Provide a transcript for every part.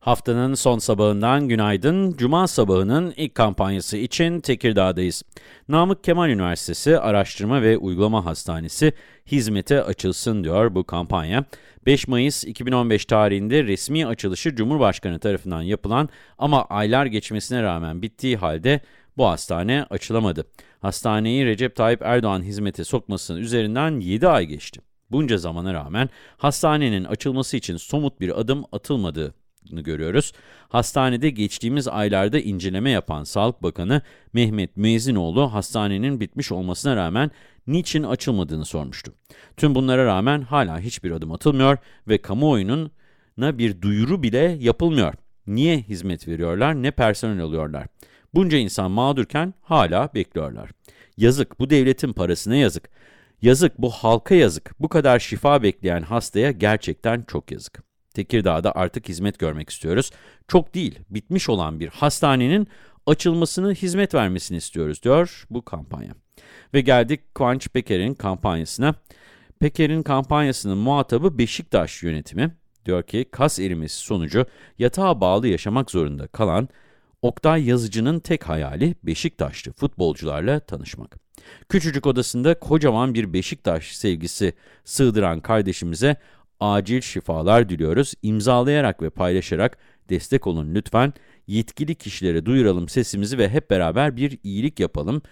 Haftanın son sabahından günaydın. Cuma sabahının ilk kampanyası için Tekirdağ'dayız. Namık Kemal Üniversitesi Araştırma ve Uygulama Hastanesi hizmete açılsın diyor bu kampanya. 5 Mayıs 2015 tarihinde resmi açılışı Cumhurbaşkanı tarafından yapılan ama aylar geçmesine rağmen bittiği halde bu hastane açılamadı. Hastaneyi Recep Tayyip Erdoğan hizmete sokmasının üzerinden 7 ay geçti. Bunca zamana rağmen hastanenin açılması için somut bir adım atılmadığı görüyoruz. Hastanede geçtiğimiz aylarda inceleme yapan Sağlık Bakanı Mehmet Müezzinoğlu hastanenin bitmiş olmasına rağmen niçin açılmadığını sormuştu. Tüm bunlara rağmen hala hiçbir adım atılmıyor ve kamuoyunun bir duyuru bile yapılmıyor. Niye hizmet veriyorlar, ne personel alıyorlar? Bunca insan mağdurken hala bekliyorlar. Yazık, bu devletin parasına yazık. Yazık, bu halka yazık. Bu kadar şifa bekleyen hastaya gerçekten çok yazık. Tekirdağ'da artık hizmet görmek istiyoruz. Çok değil, bitmiş olan bir hastanenin açılmasını, hizmet vermesini istiyoruz diyor bu kampanya. Ve geldik Kıvanç Peker'in kampanyasına. Peker'in kampanyasının muhatabı Beşiktaş yönetimi. Diyor ki kas erimesi sonucu yatağa bağlı yaşamak zorunda kalan Oktay Yazıcı'nın tek hayali Beşiktaşlı futbolcularla tanışmak. Küçücük odasında kocaman bir Beşiktaş sevgisi sığdıran kardeşimize acil şifalar diliyoruz. İmzalayarak ve paylaşarak destek olun lütfen. Yetkili kişilere duyuralım sesimizi ve hep beraber bir iyilik yapalım,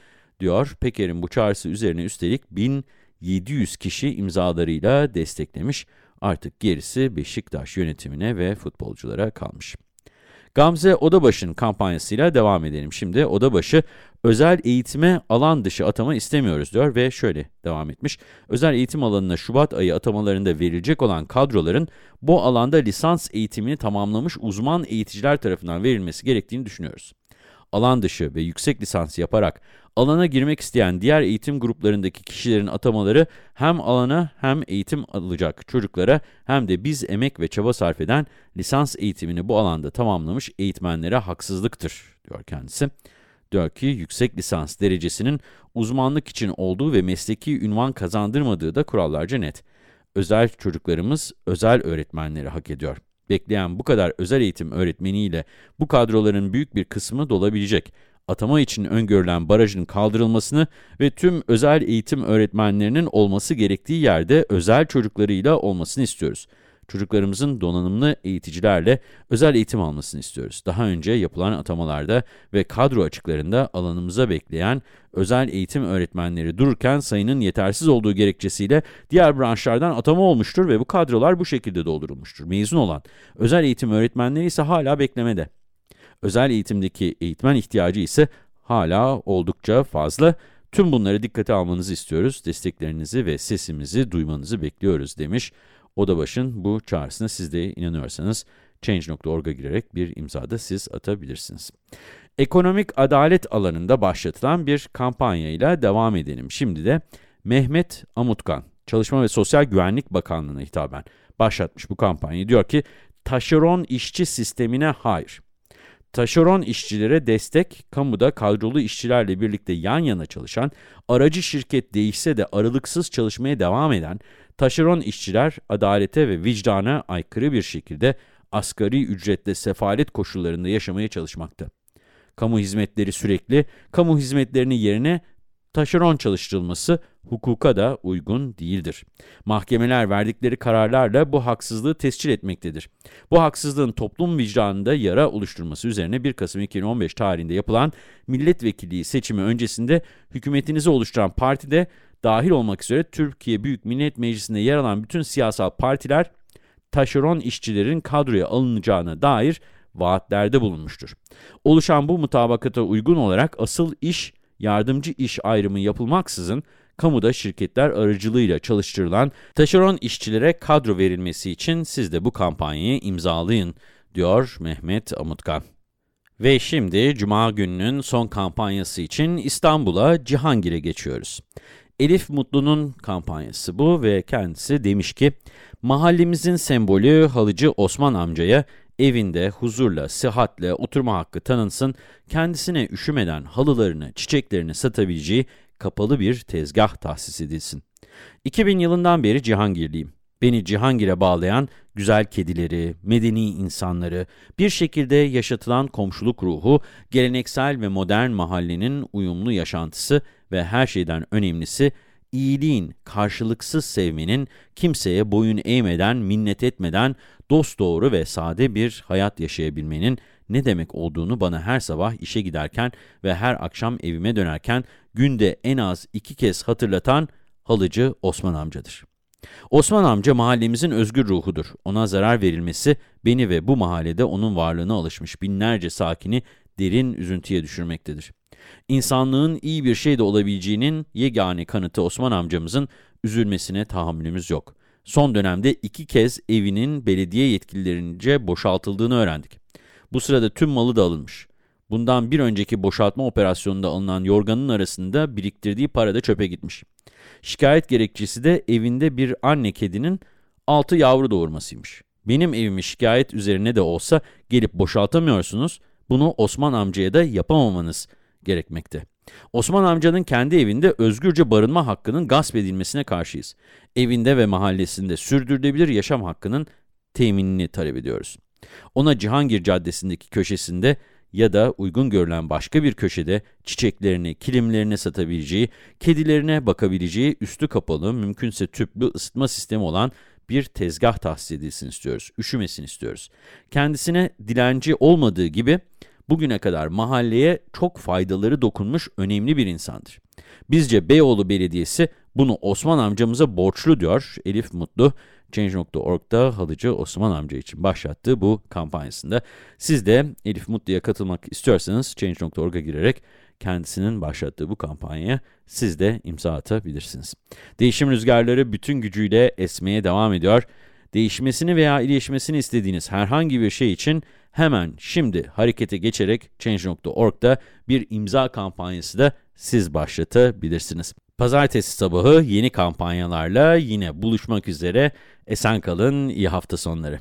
diyor. Peker'in bu çağrısı üzerine üstelik 1700 kişi imzalarıyla desteklemiş. Artık gerisi Beşiktaş yönetimine ve futbolculara kalmış. Gamze Odabaşı'nın kampanyasıyla devam edelim. Şimdi Odabaşı özel eğitime alan dışı atama istemiyoruz diyor ve şöyle devam etmiş. Özel eğitim alanına Şubat ayı atamalarında verilecek olan kadroların bu alanda lisans eğitimini tamamlamış uzman eğiticiler tarafından verilmesi gerektiğini düşünüyoruz alan dışı ve yüksek lisans yaparak alana girmek isteyen diğer eğitim gruplarındaki kişilerin atamaları hem alana hem eğitim alacak çocuklara hem de biz emek ve çaba sarf eden lisans eğitimini bu alanda tamamlamış eğitmenlere haksızlıktır, diyor kendisi. Diyor ki yüksek lisans derecesinin uzmanlık için olduğu ve mesleki ünvan kazandırmadığı da kurallarca net. Özel çocuklarımız özel öğretmenleri hak ediyor bekleyen bu kadar özel eğitim öğretmeniyle bu kadroların büyük bir kısmı dolabilecek. Atama için öngörülen barajın kaldırılmasını ve tüm özel eğitim öğretmenlerinin olması gerektiği yerde özel çocuklarıyla olmasını istiyoruz. Çocuklarımızın donanımlı eğiticilerle özel eğitim almasını istiyoruz. Daha önce yapılan atamalarda ve kadro açıklarında alanımıza bekleyen özel eğitim öğretmenleri dururken sayının yetersiz olduğu gerekçesiyle diğer branşlardan atama olmuştur ve bu kadrolar bu şekilde doldurulmuştur. Mezun olan özel eğitim öğretmenleri ise hala beklemede. Özel eğitimdeki eğitmen ihtiyacı ise hala oldukça fazla. Tüm bunları dikkate almanızı istiyoruz. Desteklerinizi ve sesimizi duymanızı bekliyoruz demiş. Odabaş'ın bu çağrısına siz de inanıyorsanız Change.org'a girerek bir imzada siz atabilirsiniz. Ekonomik adalet alanında başlatılan bir kampanyayla devam edelim. Şimdi de Mehmet Amutkan, Çalışma ve Sosyal Güvenlik Bakanlığı'na hitaben başlatmış bu kampanyayı. Diyor ki, taşeron işçi sistemine hayır. Taşeron işçilere destek, kamuda kadrolu işçilerle birlikte yan yana çalışan, aracı şirket değişse de aralıksız çalışmaya devam eden, taşeron işçiler adalete ve vicdana aykırı bir şekilde asgari ücretle sefalet koşullarında yaşamaya çalışmakta. Kamu hizmetleri sürekli, kamu hizmetlerini yerine taşeron çalıştırılması hukuka da uygun değildir. Mahkemeler verdikleri kararlarla bu haksızlığı tescil etmektedir. Bu haksızlığın toplum vicdanında yara oluşturması üzerine 1 Kasım 2015 tarihinde yapılan milletvekilliği seçimi öncesinde hükümetinizi oluşturan parti de dahil olmak üzere Türkiye Büyük Millet Meclisi'nde yer alan bütün siyasal partiler taşeron işçilerin kadroya alınacağına dair vaatlerde bulunmuştur. Oluşan bu mutabakata uygun olarak asıl iş, yardımcı iş ayrımı yapılmaksızın kamuda şirketler aracılığıyla çalıştırılan taşeron işçilere kadro verilmesi için siz de bu kampanyayı imzalayın, diyor Mehmet Amutkan. Ve şimdi Cuma gününün son kampanyası için İstanbul'a Cihangir'e geçiyoruz. Elif Mutlu'nun kampanyası bu ve kendisi demiş ki, mahallemizin sembolü halıcı Osman amcaya evinde huzurla, sıhhatle oturma hakkı tanınsın, kendisine üşümeden halılarını, çiçeklerini satabileceği kapalı bir tezgah tahsis edilsin. 2000 yılından beri Cihangirliyim. Beni Cihangir'e bağlayan güzel kedileri, medeni insanları, bir şekilde yaşatılan komşuluk ruhu, geleneksel ve modern mahallenin uyumlu yaşantısı ve her şeyden önemlisi, iyiliğin, karşılıksız sevmenin, kimseye boyun eğmeden, minnet etmeden, dosdoğru ve sade bir hayat yaşayabilmenin ne demek olduğunu bana her sabah işe giderken ve her akşam evime dönerken günde en az iki kez hatırlatan halıcı Osman amcadır. Osman amca mahallemizin özgür ruhudur. Ona zarar verilmesi beni ve bu mahallede onun varlığına alışmış binlerce sakini derin üzüntüye düşürmektedir. İnsanlığın iyi bir şey de olabileceğinin yegane kanıtı Osman amcamızın üzülmesine tahammülümüz yok. Son dönemde iki kez evinin belediye yetkililerince boşaltıldığını öğrendik. Bu sırada tüm malı da alınmış. Bundan bir önceki boşaltma operasyonunda alınan yorganın arasında biriktirdiği para da çöpe gitmiş. Şikayet gerekçesi de evinde bir anne kedinin altı yavru doğurmasıymış. Benim evimi şikayet üzerine de olsa gelip boşaltamıyorsunuz, bunu Osman amcaya da yapamamanız gerekmekte. Osman amcanın kendi evinde özgürce barınma hakkının gasp edilmesine karşıyız. Evinde ve mahallesinde sürdürülebilir yaşam hakkının teminini talep ediyoruz. Ona Cihangir Caddesi'ndeki köşesinde ya da uygun görülen başka bir köşede çiçeklerini, kilimlerini satabileceği, kedilerine bakabileceği üstü kapalı, mümkünse tüplü ısıtma sistemi olan bir tezgah tahsis edilsin istiyoruz, üşümesin istiyoruz. Kendisine dilenci olmadığı gibi bugüne kadar mahalleye çok faydaları dokunmuş önemli bir insandır. Bizce Beyoğlu Belediyesi bunu Osman amcamıza borçlu diyor Elif Mutlu. Change.org'da halıcı Osman amca için başlattığı bu kampanyasında. Siz de Elif Mutlu'ya katılmak istiyorsanız Change.org'a girerek kendisinin başlattığı bu kampanyaya siz de imza atabilirsiniz. Değişim rüzgarları bütün gücüyle esmeye devam ediyor. Değişmesini veya iyileşmesini istediğiniz herhangi bir şey için hemen şimdi harekete geçerek Change.org'da bir imza kampanyası da siz başlatabilirsiniz. Pazartesi sabahı yeni kampanyalarla yine buluşmak üzere. Esen kalın, iyi hafta sonları.